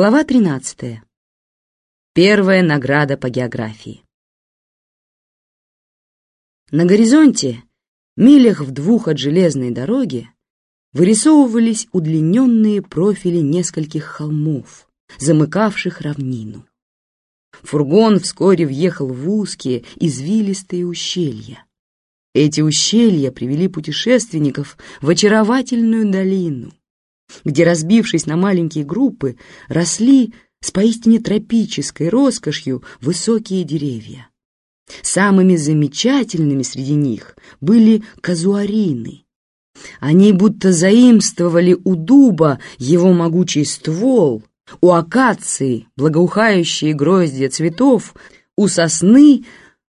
Глава 13. Первая награда по географии. На горизонте, милях в двух от железной дороги, вырисовывались удлиненные профили нескольких холмов, замыкавших равнину. Фургон вскоре въехал в узкие, извилистые ущелья. Эти ущелья привели путешественников в очаровательную долину, где, разбившись на маленькие группы, росли с поистине тропической роскошью высокие деревья. Самыми замечательными среди них были казуарины. Они будто заимствовали у дуба его могучий ствол, у акации благоухающие гроздья цветов, у сосны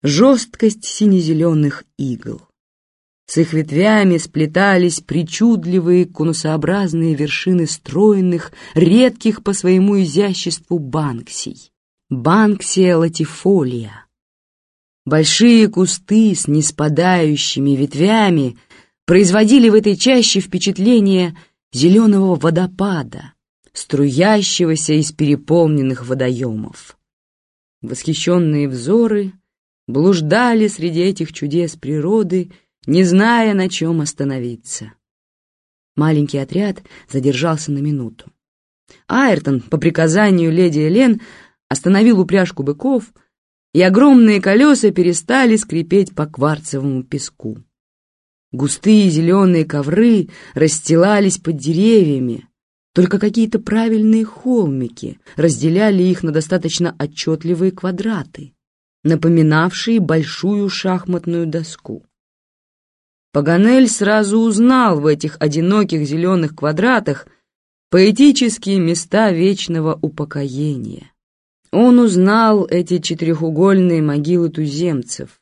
жесткость сине-зеленых игл. С их ветвями сплетались причудливые конусообразные вершины стройных, редких по своему изяществу банксий. Банксия латифолия. Большие кусты с неспадающими ветвями производили в этой чаще впечатление зеленого водопада, струящегося из переполненных водоемов. Восхищенные взоры блуждали среди этих чудес природы, не зная, на чем остановиться. Маленький отряд задержался на минуту. Айртон, по приказанию леди Элен, остановил упряжку быков, и огромные колеса перестали скрипеть по кварцевому песку. Густые зеленые ковры расстилались под деревьями, только какие-то правильные холмики разделяли их на достаточно отчетливые квадраты, напоминавшие большую шахматную доску. Паганель сразу узнал в этих одиноких зеленых квадратах поэтические места вечного упокоения. Он узнал эти четырехугольные могилы туземцев,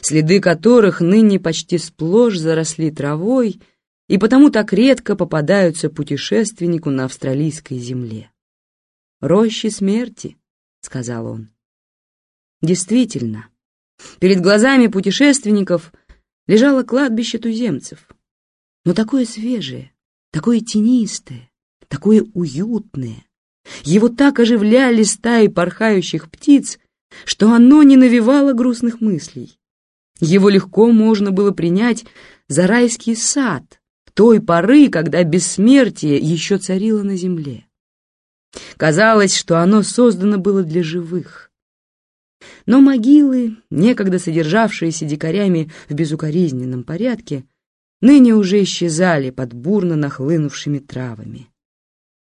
следы которых ныне почти сплошь заросли травой и потому так редко попадаются путешественнику на австралийской земле. «Рощи смерти», — сказал он. Действительно, перед глазами путешественников — лежало кладбище туземцев. Но такое свежее, такое тенистое, такое уютное. Его так оживляли стаи порхающих птиц, что оно не навевало грустных мыслей. Его легко можно было принять за райский сад той поры, когда бессмертие еще царило на земле. Казалось, что оно создано было для живых. Но могилы, некогда содержавшиеся дикарями в безукоризненном порядке, ныне уже исчезали под бурно нахлынувшими травами.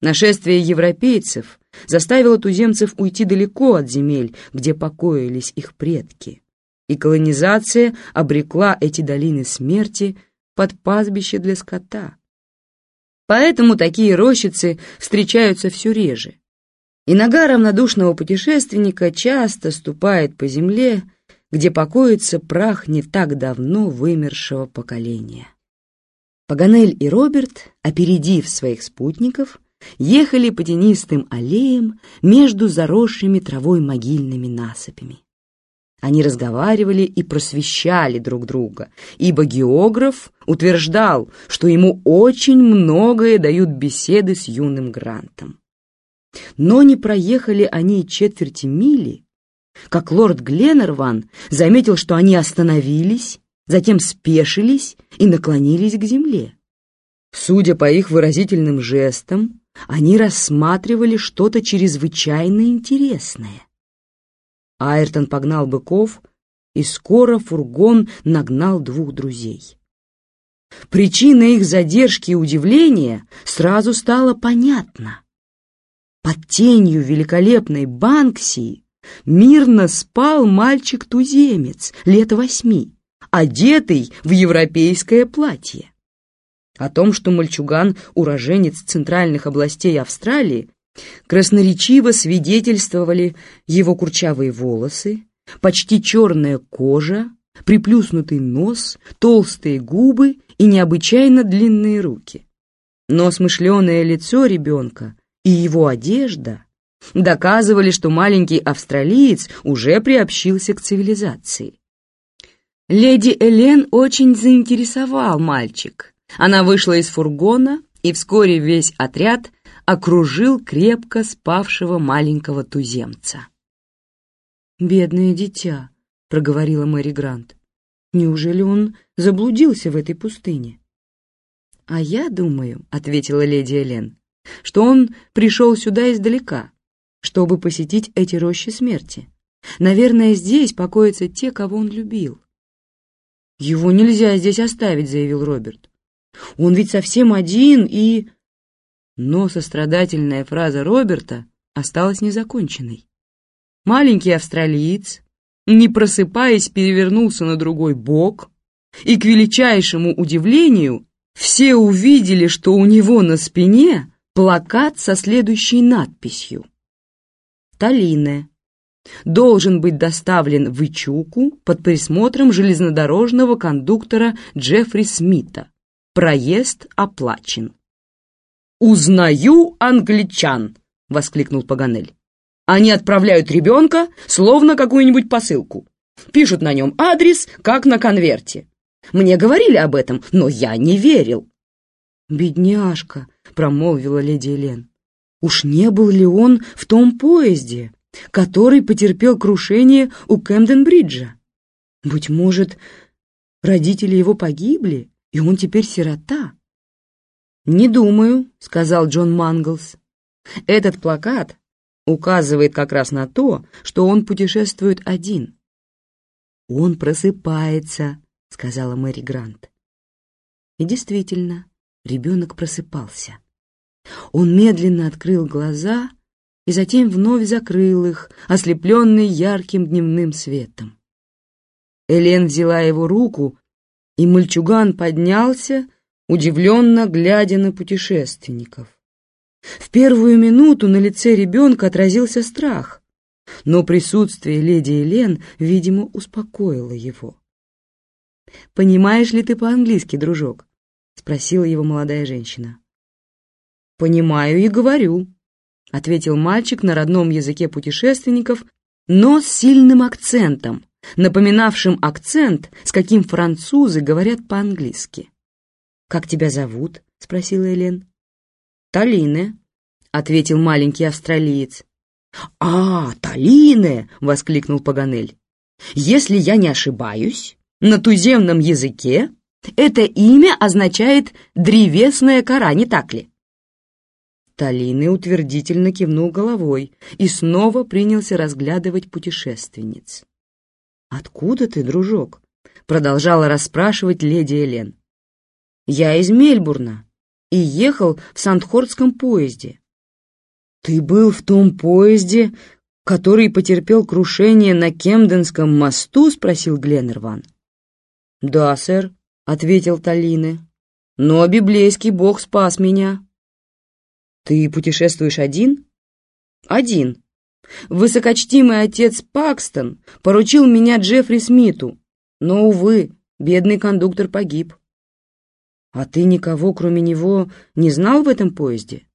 Нашествие европейцев заставило туземцев уйти далеко от земель, где покоились их предки, и колонизация обрекла эти долины смерти под пастбище для скота. Поэтому такие рощицы встречаются все реже, и нога равнодушного путешественника часто ступает по земле, где покоится прах не так давно вымершего поколения. Паганель и Роберт, опередив своих спутников, ехали по тенистым аллеям между заросшими травой могильными насыпями. Они разговаривали и просвещали друг друга, ибо географ утверждал, что ему очень многое дают беседы с юным Грантом. Но не проехали они четверти мили, как лорд Гленнерван заметил, что они остановились, затем спешились и наклонились к земле. Судя по их выразительным жестам, они рассматривали что-то чрезвычайно интересное. Айртон погнал быков, и скоро фургон нагнал двух друзей. Причина их задержки и удивления сразу стала понятна. Под тенью великолепной Банксии мирно спал мальчик-туземец лет восьми, одетый в европейское платье. О том, что мальчуган — уроженец центральных областей Австралии, красноречиво свидетельствовали его курчавые волосы, почти черная кожа, приплюснутый нос, толстые губы и необычайно длинные руки. Но смышленое лицо ребенка и его одежда доказывали, что маленький австралиец уже приобщился к цивилизации. Леди Элен очень заинтересовал мальчик. Она вышла из фургона, и вскоре весь отряд окружил крепко спавшего маленького туземца. «Бедное дитя», — проговорила Мэри Грант. «Неужели он заблудился в этой пустыне?» «А я думаю», — ответила леди Элен, «что он пришел сюда издалека, чтобы посетить эти рощи смерти. Наверное, здесь покоятся те, кого он любил». «Его нельзя здесь оставить», — заявил Роберт. «Он ведь совсем один и...» Но сострадательная фраза Роберта осталась незаконченной. Маленький австралиец, не просыпаясь, перевернулся на другой бок, и, к величайшему удивлению, все увидели, что у него на спине плакат со следующей надписью. «Талине. Должен быть доставлен в Ичуку под присмотром железнодорожного кондуктора Джеффри Смита. Проезд оплачен». «Узнаю англичан!» — воскликнул Паганель. «Они отправляют ребенка, словно какую-нибудь посылку. Пишут на нем адрес, как на конверте. Мне говорили об этом, но я не верил. «Бедняжка», — промолвила леди Элен. «Уж не был ли он в том поезде, который потерпел крушение у Кэмден-бриджа? Быть может, родители его погибли, и он теперь сирота?» «Не думаю», — сказал Джон Манглс. «Этот плакат указывает как раз на то, что он путешествует один». «Он просыпается», — сказала Мэри Грант. И действительно, ребенок просыпался. Он медленно открыл глаза и затем вновь закрыл их, ослепленный ярким дневным светом. Элен взяла его руку, и мальчуган поднялся, удивленно глядя на путешественников. В первую минуту на лице ребенка отразился страх, но присутствие леди Элен, видимо, успокоило его. «Понимаешь ли ты по-английски, дружок?» — спросила его молодая женщина. «Понимаю и говорю», — ответил мальчик на родном языке путешественников, но с сильным акцентом, напоминавшим акцент, с каким французы говорят по-английски. «Как тебя зовут?» — спросила Элен. «Талине», — ответил маленький австралиец. «А, Талине!» — воскликнул Паганель. «Если я не ошибаюсь, на туземном языке это имя означает «древесная кора», не так ли? Талины утвердительно кивнул головой и снова принялся разглядывать путешественниц. «Откуда ты, дружок?» — продолжала расспрашивать леди Элен. «Я из Мельбурна и ехал в Сандхордском поезде». «Ты был в том поезде, который потерпел крушение на Кемденском мосту?» — спросил Гленнерван. «Да, сэр», — ответил Талины. «Но библейский бог спас меня». «Ты путешествуешь один?» «Один. Высокочтимый отец Пакстон поручил меня Джеффри Смиту, но, увы, бедный кондуктор погиб». «А ты никого, кроме него, не знал в этом поезде?»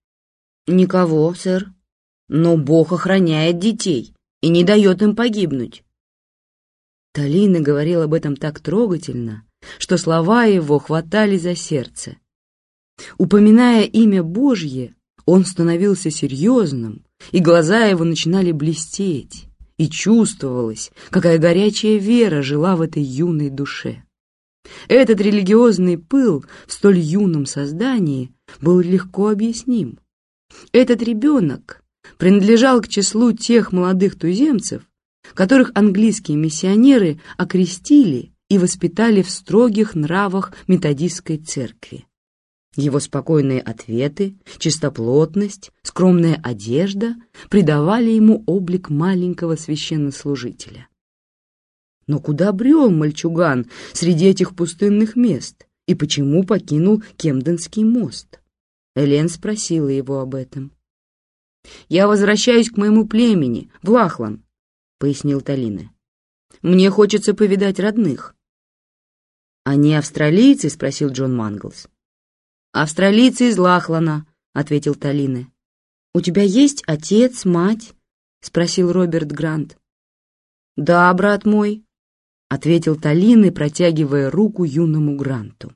«Никого, сэр. Но Бог охраняет детей и не дает им погибнуть. Талина говорил об этом так трогательно, что слова его хватали за сердце. Упоминая имя Божье, он становился серьезным, и глаза его начинали блестеть, и чувствовалось, какая горячая вера жила в этой юной душе. Этот религиозный пыл в столь юном создании был легко объясним. Этот ребенок принадлежал к числу тех молодых туземцев, которых английские миссионеры окрестили и воспитали в строгих нравах методистской церкви. Его спокойные ответы, чистоплотность, скромная одежда придавали ему облик маленького священнослужителя. Но куда брел мальчуган среди этих пустынных мест и почему покинул Кемденский мост? Элен спросила его об этом. «Я возвращаюсь к моему племени, в Лахлан», — пояснил Талина. «Мне хочется повидать родных». «Они австралийцы?» — спросил Джон Манглс. «Австралийцы из Лахлана», — ответил Талина. «У тебя есть отец, мать?» — спросил Роберт Грант. «Да, брат мой», — ответил Талины, протягивая руку юному Гранту.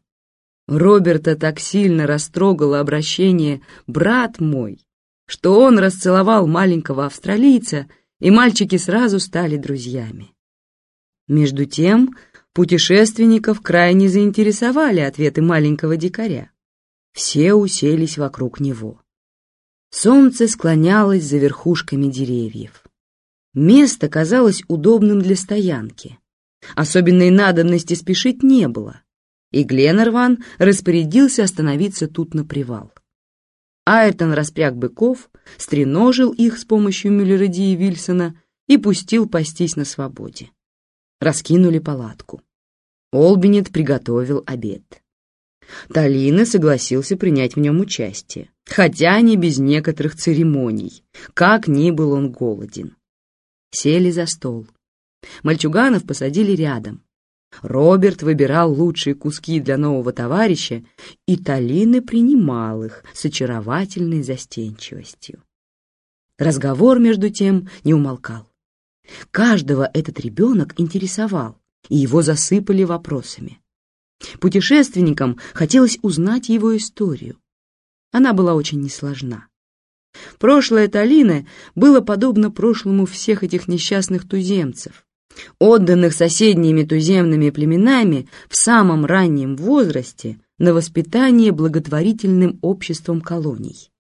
Роберта так сильно растрогало обращение «брат мой», что он расцеловал маленького австралийца, и мальчики сразу стали друзьями. Между тем, путешественников крайне заинтересовали ответы маленького дикаря. Все уселись вокруг него. Солнце склонялось за верхушками деревьев. Место казалось удобным для стоянки. Особенной надобности спешить не было, и Гленнерван распорядился остановиться тут на привал. Айртон распряг быков, стреножил их с помощью Мюллеради и Вильсона и пустил пастись на свободе. Раскинули палатку. Олбинет приготовил обед. Талина согласился принять в нем участие, хотя не без некоторых церемоний, как ни был он голоден. Сели за стол. Мальчуганов посадили рядом. Роберт выбирал лучшие куски для нового товарища, и Талины принимал их с очаровательной застенчивостью. Разговор, между тем, не умолкал. Каждого этот ребенок интересовал, и его засыпали вопросами. Путешественникам хотелось узнать его историю. Она была очень несложна. Прошлое Талины было подобно прошлому всех этих несчастных туземцев, отданных соседними туземными племенами в самом раннем возрасте на воспитание благотворительным обществом колоний.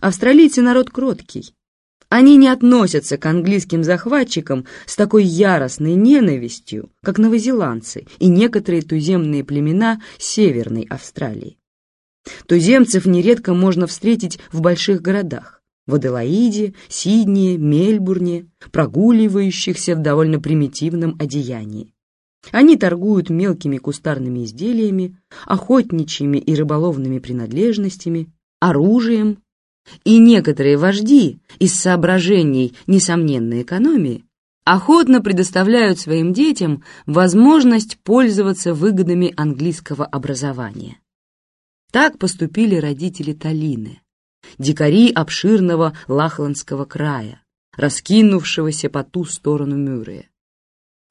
Австралийцы народ кроткий. Они не относятся к английским захватчикам с такой яростной ненавистью, как новозеландцы и некоторые туземные племена Северной Австралии. Туземцев нередко можно встретить в больших городах в Аделаиде, Сиднее, Мельбурне, прогуливающихся в довольно примитивном одеянии. Они торгуют мелкими кустарными изделиями, охотничьими и рыболовными принадлежностями, оружием, и некоторые вожди из соображений несомненной экономии охотно предоставляют своим детям возможность пользоваться выгодами английского образования. Так поступили родители Талины, дикари обширного Лахландского края, раскинувшегося по ту сторону Мюррея.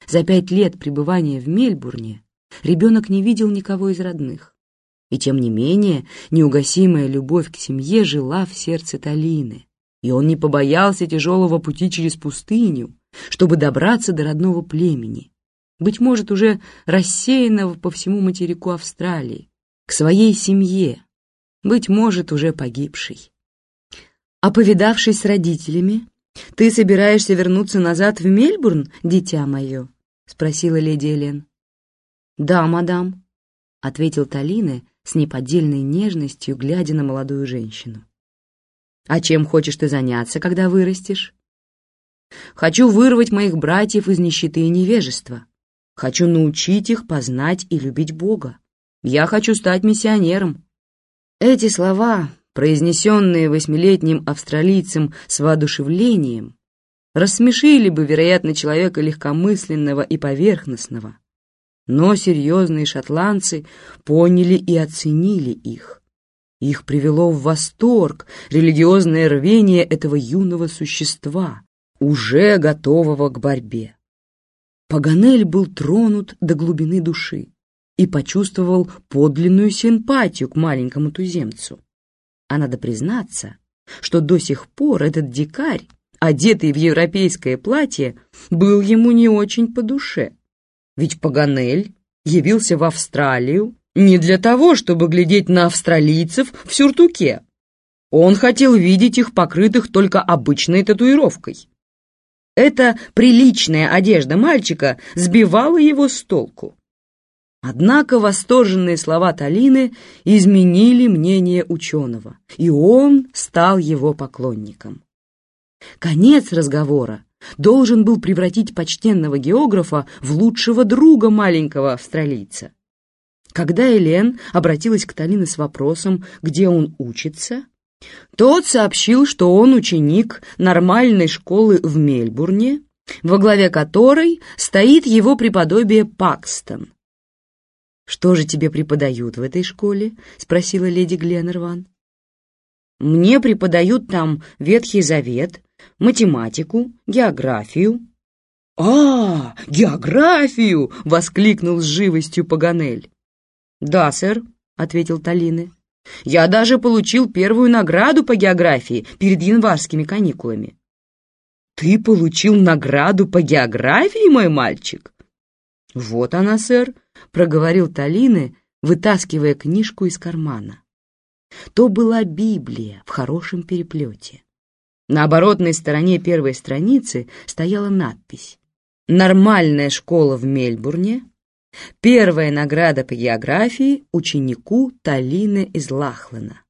За пять лет пребывания в Мельбурне ребенок не видел никого из родных. И тем не менее неугасимая любовь к семье жила в сердце Талины, и он не побоялся тяжелого пути через пустыню, чтобы добраться до родного племени, быть может, уже рассеянного по всему материку Австралии, к своей семье, быть может, уже погибшей. А повидавшись с родителями, ты собираешься вернуться назад в Мельбурн, дитя мое? — спросила леди Элен. «Да, мадам», — ответил Талина с неподдельной нежностью, глядя на молодую женщину. «А чем хочешь ты заняться, когда вырастешь?» «Хочу вырвать моих братьев из нищеты и невежества. Хочу научить их познать и любить Бога. Я хочу стать миссионером». Эти слова, произнесенные восьмилетним австралийцем с воодушевлением, рассмешили бы, вероятно, человека легкомысленного и поверхностного. Но серьезные шотландцы поняли и оценили их. Их привело в восторг религиозное рвение этого юного существа, уже готового к борьбе. Паганель был тронут до глубины души и почувствовал подлинную симпатию к маленькому туземцу. А надо признаться, что до сих пор этот дикарь, одетый в европейское платье, был ему не очень по душе. Ведь Паганель явился в Австралию не для того, чтобы глядеть на австралийцев в сюртуке. Он хотел видеть их покрытых только обычной татуировкой. Эта приличная одежда мальчика сбивала его с толку. Однако восторженные слова Талины изменили мнение ученого, и он стал его поклонником. Конец разговора должен был превратить почтенного географа в лучшего друга маленького австралийца. Когда Элен обратилась к Талине с вопросом, где он учится, тот сообщил, что он ученик нормальной школы в Мельбурне, во главе которой стоит его преподобие Пакстон, «Что же тебе преподают в этой школе?» — спросила леди Гленнерван. «Мне преподают там Ветхий Завет, математику, географию». «А, географию!» — воскликнул с живостью Паганель. «Да, сэр», — ответил Талины. «Я даже получил первую награду по географии перед январскими каникулами». «Ты получил награду по географии, мой мальчик?» «Вот она, сэр», — проговорил Талины, вытаскивая книжку из кармана. То была Библия в хорошем переплете. На оборотной стороне первой страницы стояла надпись «Нормальная школа в Мельбурне. Первая награда по географии ученику Талины из Лахлана».